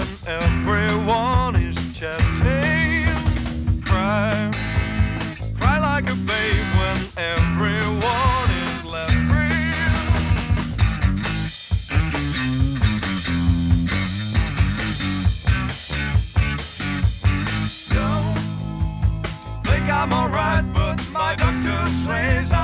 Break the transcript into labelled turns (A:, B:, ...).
A: time everyone is chanting. Cry, cry like a babe when everyone is left free. no, think I'm alright, but my doctor says I